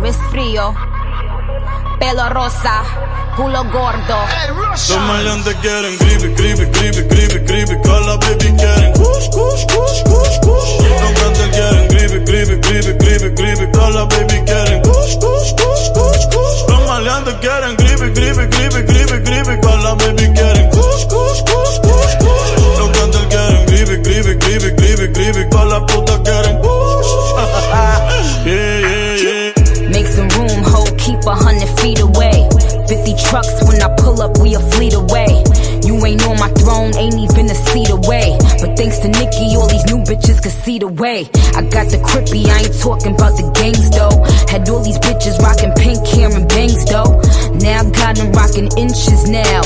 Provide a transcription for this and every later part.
wrist frío, pelo rosa, culo gordo. Los maleantes quieren creepy, creepy, creepy, creepy, creepy. Con la baby quieren kush, kush, kush, kush, kush. Los cantantes quieren creepy, creepy, creepy, creepy, creepy. Con la baby quieren kush, kush, kush, kush, kush. Los maleantes quieren creepy, creepy, creepy, feet away. 50 trucks when I pull up, we a fleet away. You ain't on my throne, ain't even a seat away. But thanks to Nicki, all these new bitches can see the way. I got the crippy, I ain't talking about the gangs though. Had all these bitches rocking pink hair and bangs though. Now I got them rocking inches now.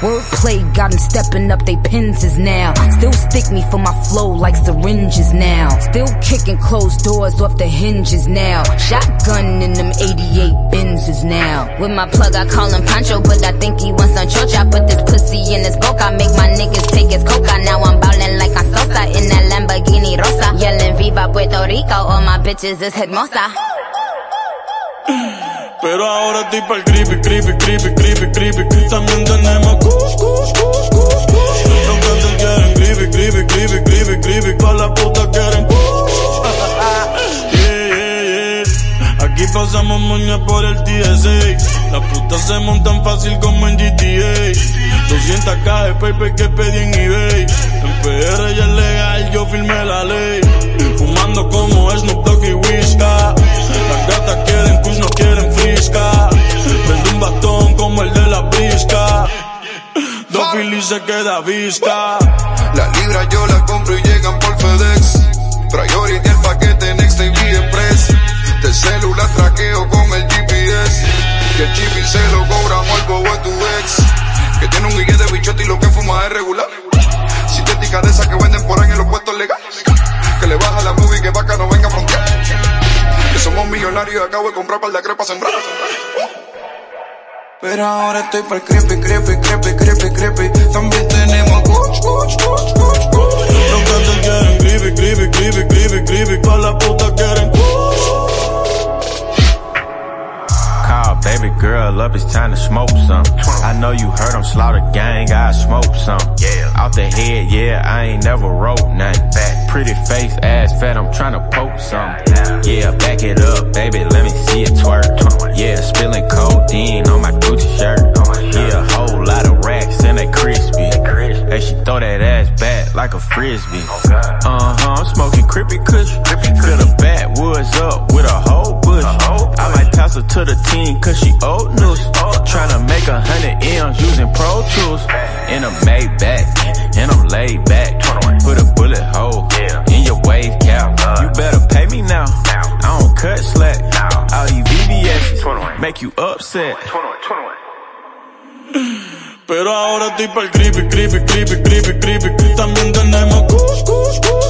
Wordplay got them stepping up they penses now. Still stick me for my flow like syringes now. Still kicking closed doors off the hinges now. Shotgun in them 88 Benzes now. With my plug, I call him Pancho, but I think he wants some I Put this pussy in his boca, make my niggas take his coca. Now I'm ballin' like I'm Sosa in that Lamborghini Rosa. Yelling Viva Puerto Rico, all my bitches is hermosa. Pero ahora estoy pa'l creepy, creepy, creepy, creepy, creepy. También tenemos kush, kush, kush, kush, kush. Los cantantes quieren creepy, creepy, creepy, creepy, creepy. Con la puta quieren kush. yeah, yeah, yeah. Aquí pasamos moña por el TSA. Las putas se montan fácil como en GTA. 200k de paper que pedí en eBay. En PR ya es legal, yo firmé la ley. Fumando como Snoop Dogg Phillies se queda visca. Las libras yo las compro y llegan por FedEx. Priority el paquete Next TV Express. De celular traqueo con el GPS. Que el chip y se lo cobramos al bobo de tu ex. Que tiene un guille de bichote y lo que fuma es regular. Sintética de esas que venden por ahí en los puestos legales. Que le baja la movie que vaca no venga a frontear. Que somos millonarios y acabo de comprar par de crepas sembrar. Pero ahora estoy para creepy, creepy, creepy, creepy. Up, it's time to smoke some. I know you heard I'm slaughter gang, I smoke some. Yeah. Out the head, yeah, I ain't never wrote nothing. Pretty face, ass fat, I'm tryna poke some. Yeah, back it up, baby, let me see it twerk. Yeah, spilling codeine on my Gucci shirt. Yeah, a whole lot of racks and they crispy. Hey, she throw that ass back like a frisbee. Uh huh, I'm smoking crippy the In a Maybach, and I'm laid back. Put a bullet hole in your wave cap. You better pay me now. I don't cut slack. All these VVS make you upset. Pero ahora estoy pa'l creepy, creepy, creepy, creepy, creepy. También tenemos kush, kush, kush,